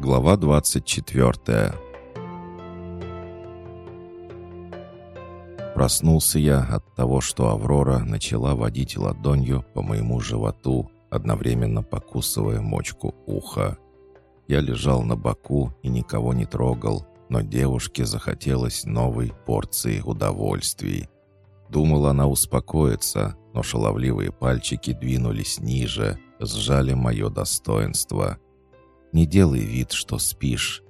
Глава 24 Проснулся я от того, что Аврора начала водить ладонью по моему животу, одновременно покусывая мочку уха. Я лежал на боку и никого не трогал, но девушке захотелось новой порции удовольствий. Думал, она успокоится, но шаловливые пальчики двинулись ниже, сжали мое достоинство — не делай вид, что спишь».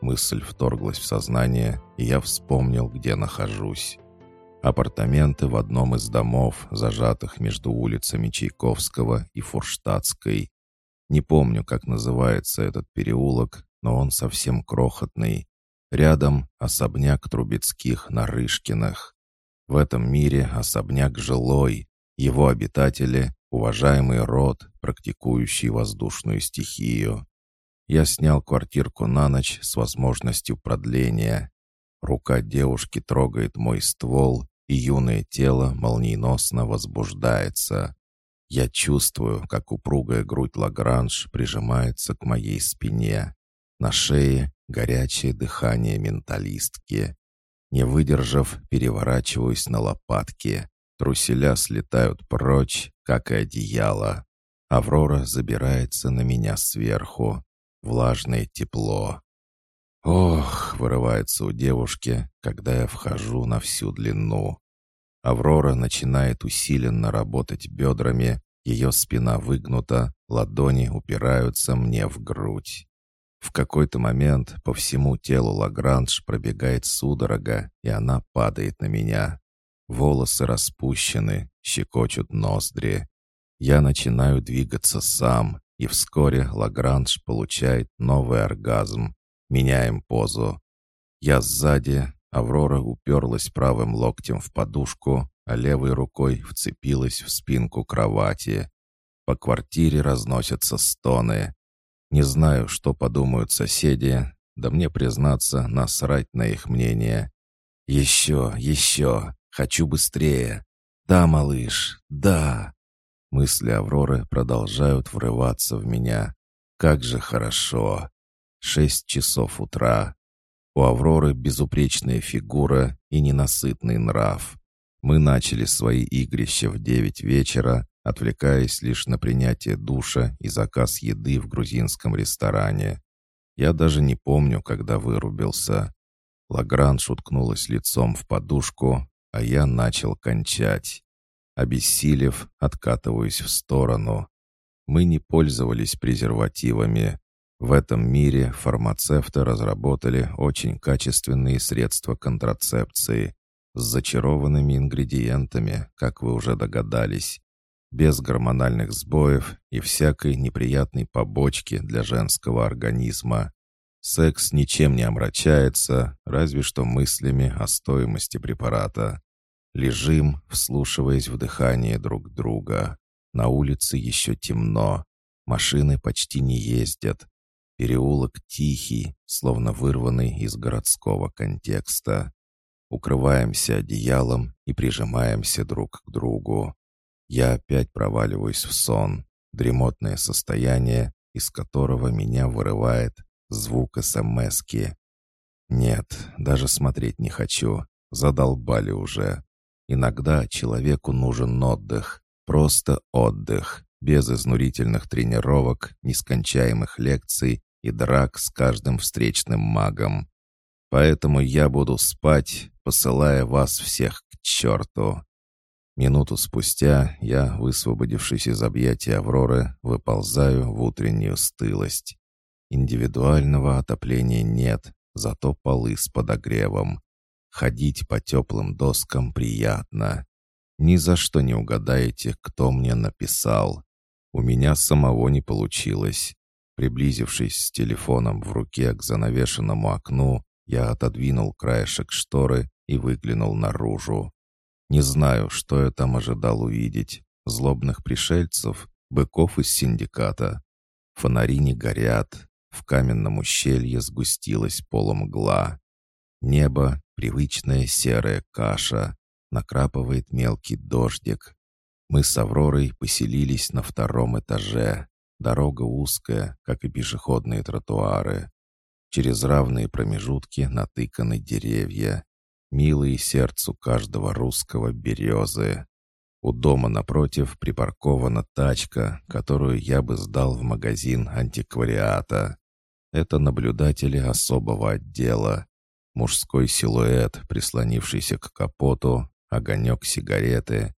Мысль вторглась в сознание, и я вспомнил, где нахожусь. Апартаменты в одном из домов, зажатых между улицами Чайковского и Фурштадтской. Не помню, как называется этот переулок, но он совсем крохотный. Рядом особняк Трубецких на Рышкиных. В этом мире особняк жилой, его обитатели — уважаемый род, практикующий воздушную стихию. Я снял квартирку на ночь с возможностью продления. Рука девушки трогает мой ствол, и юное тело молниеносно возбуждается. Я чувствую, как упругая грудь Лагранж прижимается к моей спине. На шее горячее дыхание менталистки. Не выдержав, переворачиваюсь на лопатки. Труселя слетают прочь, как и одеяло. Аврора забирается на меня сверху влажное тепло. «Ох!» — вырывается у девушки, когда я вхожу на всю длину. Аврора начинает усиленно работать бедрами, ее спина выгнута, ладони упираются мне в грудь. В какой-то момент по всему телу Лагранж пробегает судорога, и она падает на меня. Волосы распущены, щекочут ноздри. Я начинаю двигаться сам, и вскоре Лагранж получает новый оргазм. Меняем позу. Я сзади, Аврора уперлась правым локтем в подушку, а левой рукой вцепилась в спинку кровати. По квартире разносятся стоны. Не знаю, что подумают соседи, да мне, признаться, насрать на их мнение. «Еще, еще! Хочу быстрее! Да, малыш, да!» Мысли Авроры продолжают врываться в меня. Как же хорошо! Шесть часов утра. У Авроры безупречная фигура и ненасытный нрав. Мы начали свои игрища в девять вечера, отвлекаясь лишь на принятие душа и заказ еды в грузинском ресторане. Я даже не помню, когда вырубился. Лагранж уткнулась лицом в подушку, а я начал кончать. Обессилев, откатываюсь в сторону. Мы не пользовались презервативами. В этом мире фармацевты разработали очень качественные средства контрацепции с зачарованными ингредиентами, как вы уже догадались, без гормональных сбоев и всякой неприятной побочки для женского организма. Секс ничем не омрачается, разве что мыслями о стоимости препарата. Лежим, вслушиваясь в дыхание друг друга. На улице еще темно. Машины почти не ездят. Переулок тихий, словно вырванный из городского контекста. Укрываемся одеялом и прижимаемся друг к другу. Я опять проваливаюсь в сон, дремотное состояние, из которого меня вырывает звук СМСки. Нет, даже смотреть не хочу. Задолбали уже. Иногда человеку нужен отдых, просто отдых, без изнурительных тренировок, нескончаемых лекций и драк с каждым встречным магом. Поэтому я буду спать, посылая вас всех к черту. Минуту спустя я, высвободившись из объятия Авроры, выползаю в утреннюю стылость. Индивидуального отопления нет, зато полы с подогревом. Ходить по теплым доскам приятно. Ни за что не угадаете, кто мне написал. У меня самого не получилось. Приблизившись с телефоном в руке к занавешенному окну, я отодвинул краешек шторы и выглянул наружу. Не знаю, что я там ожидал увидеть. Злобных пришельцев, быков из синдиката. Фонари не горят. В каменном ущелье сгустилась полумгла. Небо Привычная серая каша. Накрапывает мелкий дождик. Мы с Авророй поселились на втором этаже. Дорога узкая, как и пешеходные тротуары. Через равные промежутки натыканы деревья. Милые сердцу каждого русского березы. У дома напротив припаркована тачка, которую я бы сдал в магазин антиквариата. Это наблюдатели особого отдела. Мужской силуэт, прислонившийся к капоту, огонек сигареты.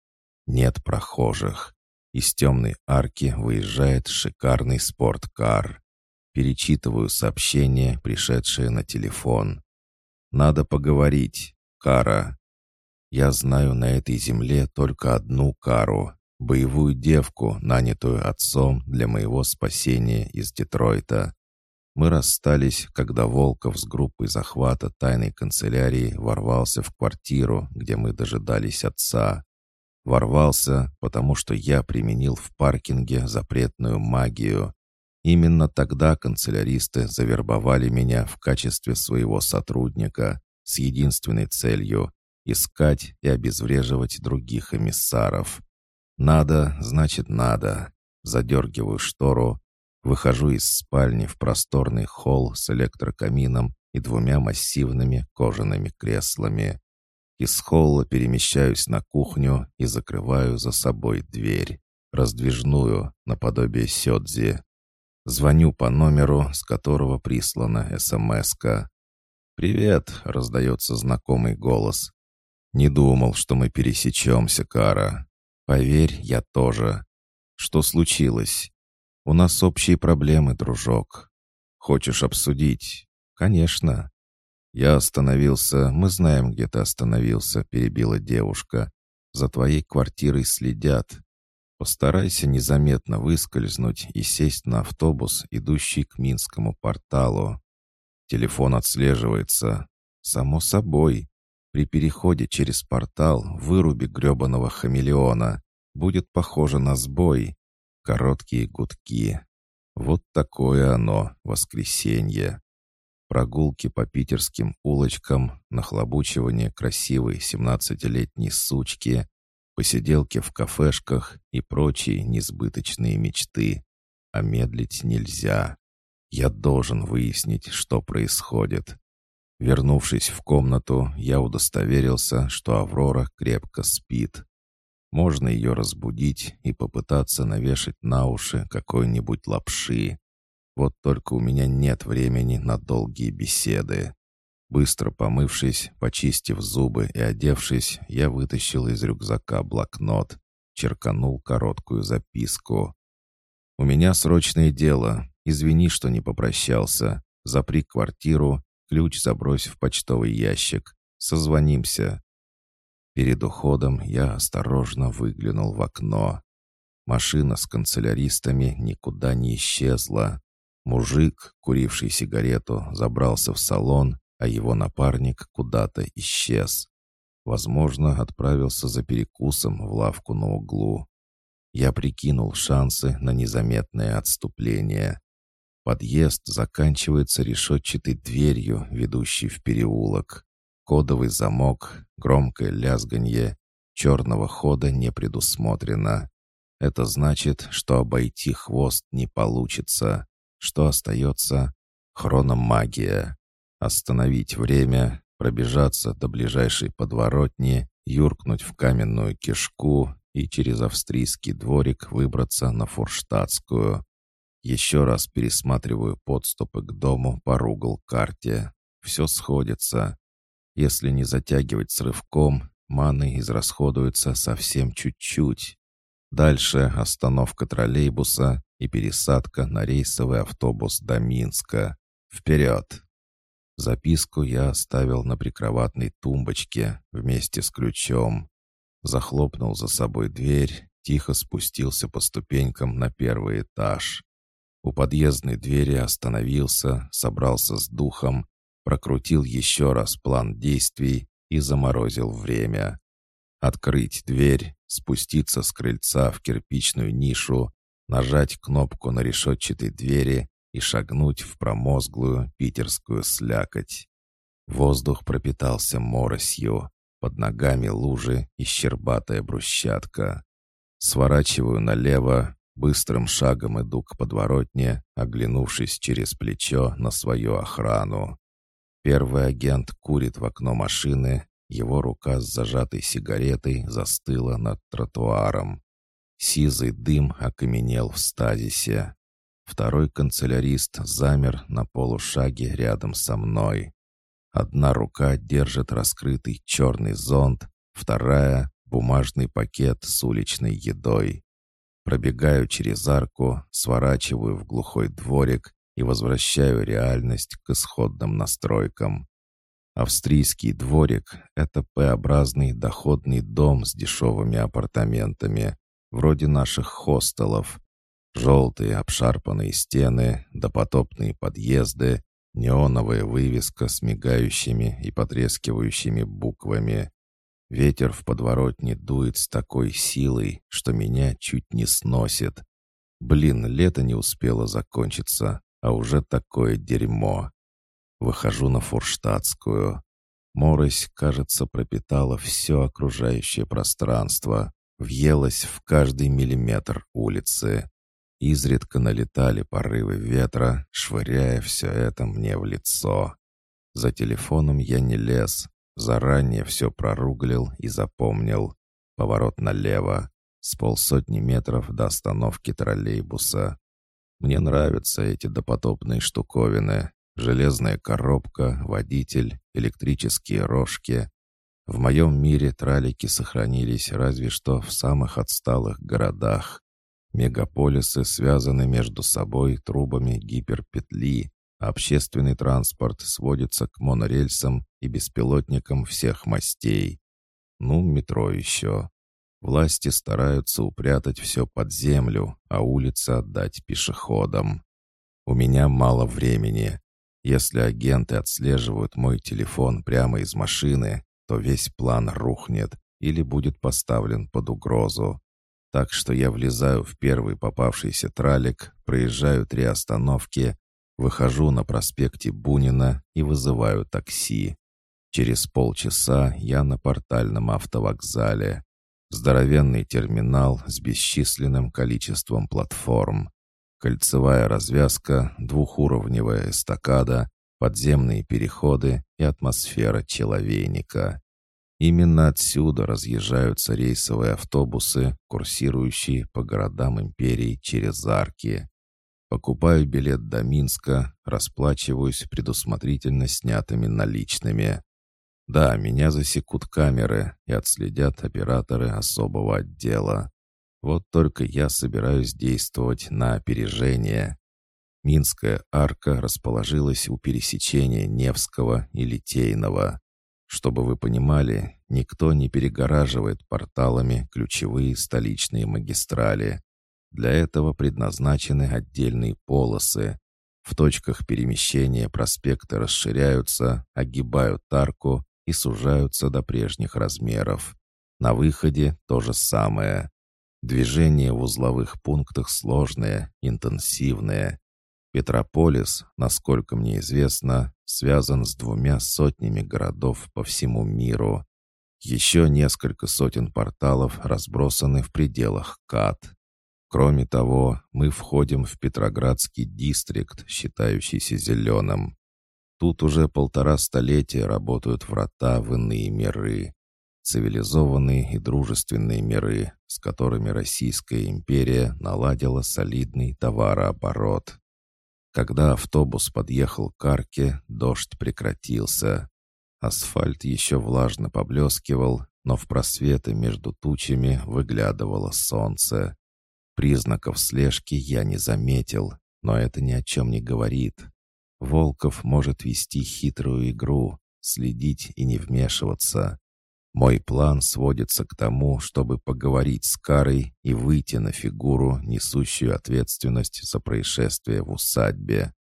Нет прохожих. Из темной арки выезжает шикарный спорткар. Перечитываю сообщение, пришедшее на телефон. «Надо поговорить. Кара. Я знаю на этой земле только одну Кару, боевую девку, нанятую отцом для моего спасения из Детройта. Мы расстались, когда Волков с группой захвата тайной канцелярии ворвался в квартиру, где мы дожидались отца. Ворвался, потому что я применил в паркинге запретную магию. Именно тогда канцеляристы завербовали меня в качестве своего сотрудника с единственной целью — искать и обезвреживать других эмиссаров. Надо, значит надо. Задергиваю штору, выхожу из спальни в просторный холл с электрокамином и двумя массивными кожаными креслами. Из холла перемещаюсь на кухню и закрываю за собой дверь, раздвижную, наподобие сёдзи. Звоню по номеру, с которого прислана СМС-ка. «Привет», — раздается знакомый голос. «Не думал, что мы пересечемся, Кара. Поверь, я тоже. Что случилось? У нас общие проблемы, дружок. Хочешь обсудить? Конечно. «Я остановился, мы знаем, где ты остановился», — перебила девушка. «За твоей квартирой следят. Постарайся незаметно выскользнуть и сесть на автобус, идущий к Минскому порталу. Телефон отслеживается. Само собой. При переходе через портал выруби гребаного хамелеона. Будет похоже на сбой. Короткие гудки. Вот такое оно, воскресенье прогулки по питерским улочкам, нахлобучивание красивой семнадцатилетней сучки, посиделки в кафешках и прочие несбыточные мечты. А медлить нельзя. Я должен выяснить, что происходит. Вернувшись в комнату, я удостоверился, что Аврора крепко спит. Можно ее разбудить и попытаться навешать на уши какой-нибудь лапши. Вот только у меня нет времени на долгие беседы. Быстро помывшись, почистив зубы и одевшись, я вытащил из рюкзака блокнот, черканул короткую записку. «У меня срочное дело. Извини, что не попрощался. Запри квартиру, ключ забрось в почтовый ящик. Созвонимся». Перед уходом я осторожно выглянул в окно. Машина с канцеляристами никуда не исчезла. Мужик, куривший сигарету, забрался в салон, а его напарник куда-то исчез. Возможно, отправился за перекусом в лавку на углу. Я прикинул шансы на незаметное отступление. Подъезд заканчивается решетчатой дверью, ведущей в переулок. Кодовый замок, громкое лязганье. Черного хода не предусмотрено. Это значит, что обойти хвост не получится. Что остается? Хрономагия. Остановить время, пробежаться до ближайшей подворотни, юркнуть в каменную кишку и через австрийский дворик выбраться на Фурштадтскую. Еще раз пересматриваю подступы к дому по Ругл-карте. Все сходится. Если не затягивать с рывком, маны израсходуются совсем чуть-чуть. Дальше остановка троллейбуса и пересадка на рейсовый автобус до Минска. Вперед! Записку я оставил на прикроватной тумбочке вместе с ключом. Захлопнул за собой дверь, тихо спустился по ступенькам на первый этаж. У подъездной двери остановился, собрался с духом, прокрутил еще раз план действий и заморозил время. Открыть дверь, спуститься с крыльца в кирпичную нишу, нажать кнопку на решетчатой двери и шагнуть в промозглую питерскую слякоть. Воздух пропитался моросью, под ногами лужи и щербатая брусчатка. Сворачиваю налево, Быстрым шагом иду к подворотне, оглянувшись через плечо на свою охрану. Первый агент курит в окно машины, его рука с зажатой сигаретой застыла над тротуаром. Сизый дым окаменел в стазисе. Второй канцелярист замер на полушаге рядом со мной. Одна рука держит раскрытый черный зонт, вторая — бумажный пакет с уличной едой. Пробегаю через арку, сворачиваю в глухой дворик и возвращаю реальность к исходным настройкам. Австрийский дворик — это П-образный доходный дом с дешевыми апартаментами, вроде наших хостелов. Желтые обшарпанные стены, допотопные подъезды, неоновая вывеска с мигающими и потрескивающими буквами. Ветер в подворотне дует с такой силой, что меня чуть не сносит. Блин, лето не успело закончиться, а уже такое дерьмо. Выхожу на Фурштадтскую. Морось, кажется, пропитала все окружающее пространство, въелась в каждый миллиметр улицы. Изредка налетали порывы ветра, швыряя все это мне в лицо. За телефоном я не лез, Заранее все проруглил и запомнил. Поворот налево. С полсотни метров до остановки троллейбуса. Мне нравятся эти допотопные штуковины. Железная коробка, водитель, электрические рожки. В моем мире тралики сохранились разве что в самых отсталых городах. Мегаполисы связаны между собой трубами гиперпетли, Общественный транспорт сводится к монорельсам и беспилотникам всех мастей. Ну, метро еще. Власти стараются упрятать все под землю, а улицы отдать пешеходам. У меня мало времени. Если агенты отслеживают мой телефон прямо из машины, то весь план рухнет или будет поставлен под угрозу. Так что я влезаю в первый попавшийся тралик, проезжаю три остановки Выхожу на проспекте Бунина и вызываю такси. Через полчаса я на портальном автовокзале. Здоровенный терминал с бесчисленным количеством платформ. Кольцевая развязка, двухуровневая эстакада, подземные переходы и атмосфера человейника. Именно отсюда разъезжаются рейсовые автобусы, курсирующие по городам империи через арки. Покупаю билет до Минска, расплачиваюсь предусмотрительно снятыми наличными. Да, меня засекут камеры и отследят операторы особого отдела. Вот только я собираюсь действовать на опережение. Минская арка расположилась у пересечения Невского и Литейного. Чтобы вы понимали, никто не перегораживает порталами ключевые столичные магистрали. Для этого предназначены отдельные полосы. В точках перемещения проспекты расширяются, огибают арку и сужаются до прежних размеров. На выходе то же самое. Движение в узловых пунктах сложное, интенсивное. Петрополис, насколько мне известно, связан с двумя сотнями городов по всему миру. Еще несколько сотен порталов разбросаны в пределах КАТ. Кроме того, мы входим в Петроградский дистрикт, считающийся зеленым. Тут уже полтора столетия работают врата в иные миры. Цивилизованные и дружественные миры, с которыми Российская империя наладила солидный товарооборот. Когда автобус подъехал к арке, дождь прекратился. Асфальт еще влажно поблескивал, но в просветы между тучами выглядывало солнце. Признаков слежки я не заметил, но это ни о чем не говорит. Волков может вести хитрую игру, следить и не вмешиваться. Мой план сводится к тому, чтобы поговорить с Карой и выйти на фигуру, несущую ответственность за происшествие в усадьбе.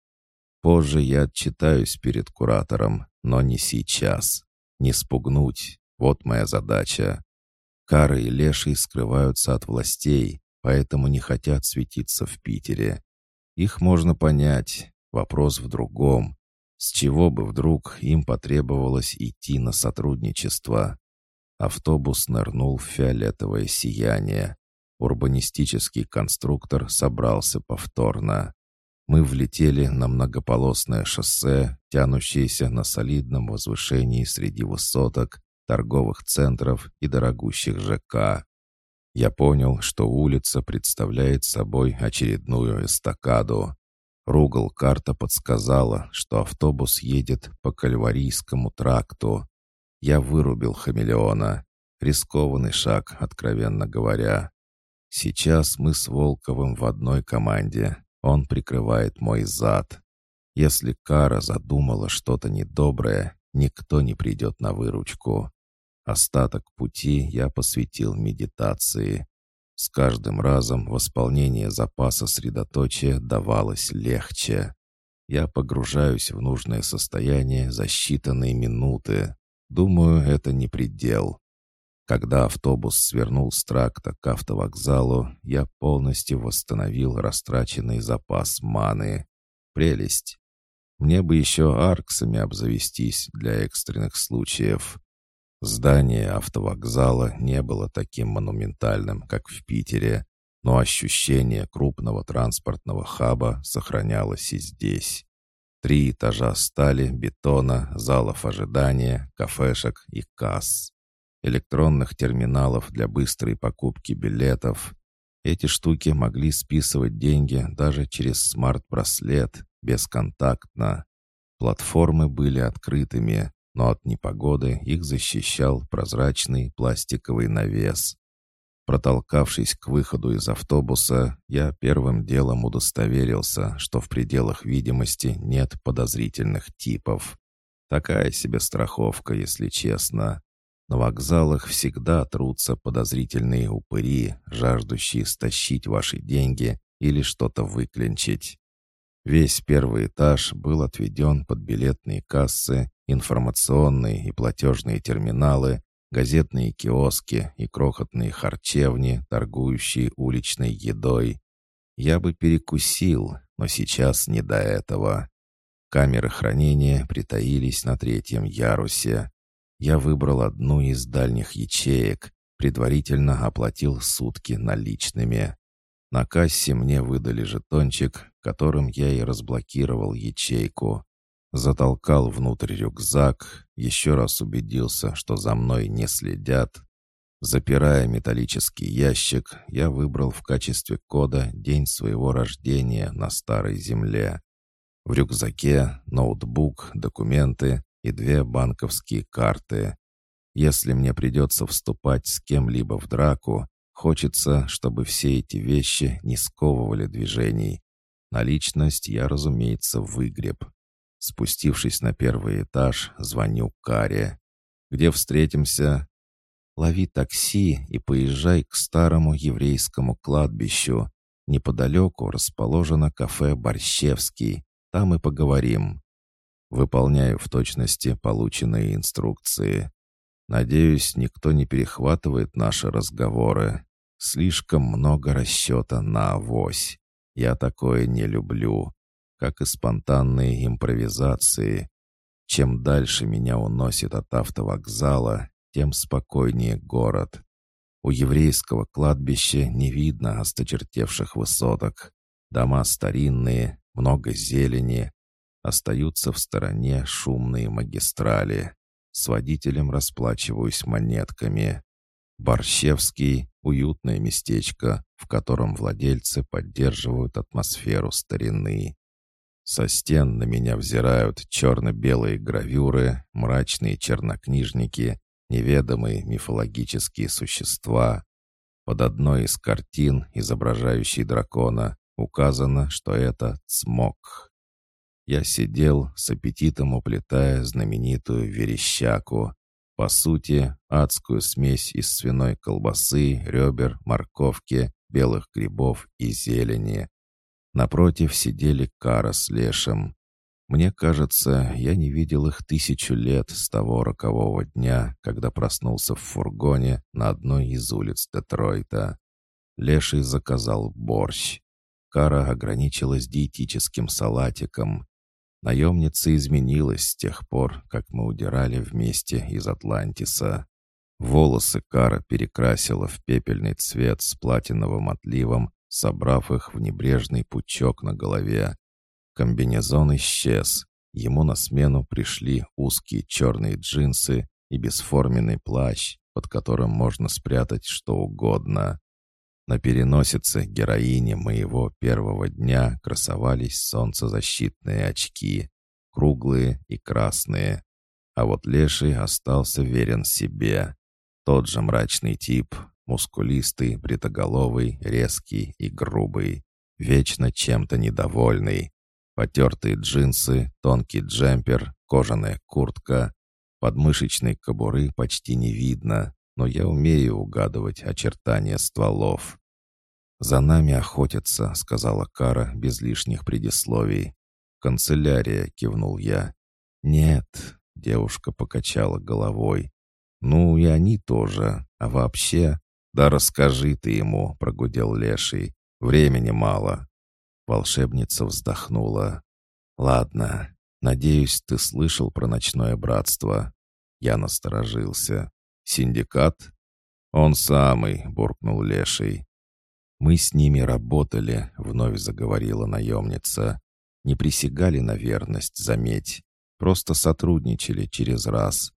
Позже я отчитаюсь перед куратором, но не сейчас. Не спугнуть. Вот моя задача. Кара и Леший скрываются от властей, поэтому не хотят светиться в Питере. Их можно понять. Вопрос в другом. С чего бы вдруг им потребовалось идти на сотрудничество? Автобус нырнул в фиолетовое сияние. урбанистический конструктор собрался повторно. Мы влетели на многополосное шоссе, тянущееся на солидном возвышении среди высоток, торговых центров и дорогущих ЖК. Я понял, что улица представляет собой очередную эстакаду. Ругал карта подсказала, что автобус едет по Кальварийскому тракту. Я вырубил хамелеона. Рискованный шаг, откровенно говоря. Сейчас мы с Волковым в одной команде. Он прикрывает мой зад. Если Кара задумала что-то недоброе, никто не придет на выручку. Остаток пути я посвятил медитации. С каждым разом восполнение запаса средоточия давалось легче. Я погружаюсь в нужное состояние за считанные минуты. Думаю, это не предел. Когда автобус свернул с тракта к автовокзалу, я полностью восстановил растраченный запас маны. Прелесть. Мне бы еще арксами обзавестись для экстренных случаев. Здание автовокзала не было таким монументальным, как в Питере, но ощущение крупного транспортного хаба сохранялось и здесь. Три этажа стали, бетона, залов ожидания, кафешек и касс. Электронных терминалов для быстрой покупки билетов. Эти штуки могли списывать деньги даже через смарт-браслет, бесконтактно. Платформы были открытыми, но от непогоды их защищал прозрачный пластиковый навес. Протолкавшись к выходу из автобуса, я первым делом удостоверился, что в пределах видимости нет подозрительных типов. Такая себе страховка, если честно. На вокзалах всегда трутся подозрительные упыри, жаждущие стащить ваши деньги или что-то выклинчить. Весь первый этаж был отведен под билетные кассы информационные и платежные терминалы, газетные киоски и крохотные харчевни, торгующие уличной едой. Я бы перекусил, но сейчас не до этого. Камеры хранения притаились на третьем ярусе. Я выбрал одну из дальних ячеек, предварительно оплатил сутки наличными. На кассе мне выдали жетончик, которым я и разблокировал ячейку. Затолкал внутрь рюкзак, еще раз убедился, что за мной не следят. Запирая металлический ящик, я выбрал в качестве кода день своего рождения на Старой Земле. В рюкзаке ноутбук, документы и две банковские карты. Если мне придется вступать с кем-либо в драку, хочется, чтобы все эти вещи не сковывали движений. Наличность я, разумеется, выгреб. Спустившись на первый этаж, звоню Каре. «Где встретимся?» «Лови такси и поезжай к старому еврейскому кладбищу. Неподалеку расположено кафе «Борщевский». Там и поговорим». Выполняю в точности полученные инструкции. Надеюсь, никто не перехватывает наши разговоры. Слишком много расчета на авось. Я такое не люблю как и спонтанные импровизации. Чем дальше меня уносит от автовокзала, тем спокойнее город. У еврейского кладбища не видно осточертевших высоток. Дома старинные, много зелени. Остаются в стороне шумные магистрали. С водителем расплачиваюсь монетками. Борщевский — уютное местечко, в котором владельцы поддерживают атмосферу старины. Со стен на меня взирают черно-белые гравюры, мрачные чернокнижники, неведомые мифологические существа. Под одной из картин, изображающей дракона, указано, что это цмок. Я сидел с аппетитом уплетая знаменитую верещаку, по сути, адскую смесь из свиной колбасы, ребер, морковки, белых грибов и зелени. Напротив сидели Кара с Лешем. Мне кажется, я не видел их тысячу лет с того рокового дня, когда проснулся в фургоне на одной из улиц Детройта. Леший заказал борщ. Кара ограничилась диетическим салатиком. Наемница изменилась с тех пор, как мы удирали вместе из Атлантиса. Волосы Кара перекрасила в пепельный цвет с платиновым отливом, собрав их в небрежный пучок на голове. Комбинезон исчез. Ему на смену пришли узкие черные джинсы и бесформенный плащ, под которым можно спрятать что угодно. На переносице героини моего первого дня красовались солнцезащитные очки, круглые и красные. А вот Леший остался верен себе. Тот же мрачный тип, мускулистый, бритоголовый, резкий и грубый, вечно чем-то недовольный. Потертые джинсы, тонкий джемпер, кожаная куртка. Подмышечной кобуры почти не видно, но я умею угадывать очертания стволов. «За нами охотятся», — сказала Кара без лишних предисловий. «Канцелярия», — кивнул я. «Нет», — девушка покачала головой. «Ну, и они тоже. А вообще...» «Да расскажи ты ему», — прогудел Леший. «Времени мало». Волшебница вздохнула. «Ладно. Надеюсь, ты слышал про ночное братство». Я насторожился. «Синдикат?» «Он самый», — буркнул Леший. «Мы с ними работали», — вновь заговорила наемница. «Не присягали на верность, заметь. Просто сотрудничали через раз.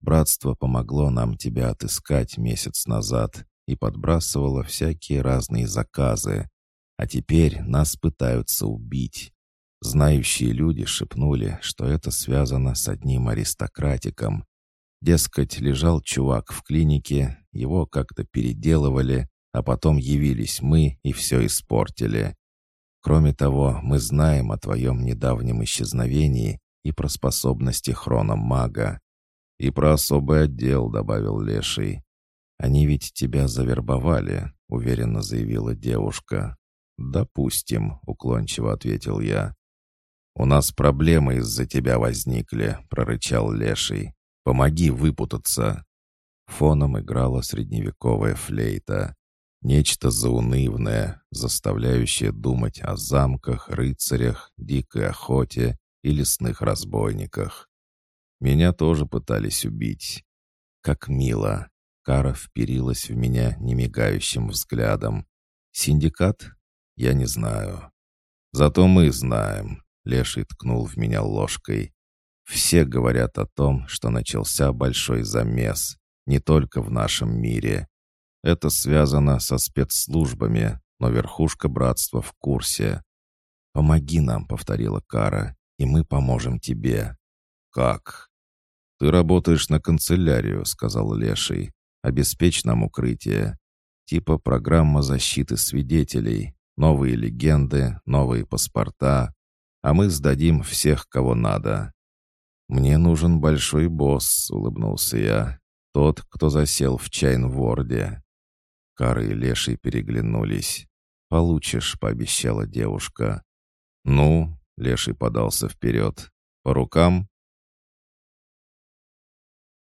Братство помогло нам тебя отыскать месяц назад и подбрасывало всякие разные заказы. А теперь нас пытаются убить. Знающие люди шепнули, что это связано с одним аристократиком. Дескать, лежал чувак в клинике, его как-то переделывали, а потом явились мы и все испортили. Кроме того, мы знаем о твоем недавнем исчезновении и про способности хрономага. «И про особый отдел», — добавил Леший. «Они ведь тебя завербовали», — уверенно заявила девушка. «Допустим», — уклончиво ответил я. «У нас проблемы из-за тебя возникли», — прорычал Леший. «Помоги выпутаться». Фоном играла средневековая флейта. Нечто заунывное, заставляющее думать о замках, рыцарях, дикой охоте и лесных разбойниках. Меня тоже пытались убить. Как мило. Кара вперилась в меня немигающим взглядом. «Синдикат? Я не знаю». «Зато мы знаем», — Леший ткнул в меня ложкой. «Все говорят о том, что начался большой замес, не только в нашем мире. Это связано со спецслужбами, но верхушка братства в курсе. «Помоги нам», — повторила Кара, — «и мы поможем тебе». «Как?» «Ты работаешь на канцелярию», — сказал Леший. «Обеспечь нам укрытие. Типа программа защиты свидетелей. Новые легенды, новые паспорта. А мы сдадим всех, кого надо». «Мне нужен большой босс», — улыбнулся я. «Тот, кто засел в Чайнворде». Кары и Леший переглянулись. «Получишь», — пообещала девушка. «Ну?» — Леший подался вперед. «По рукам?»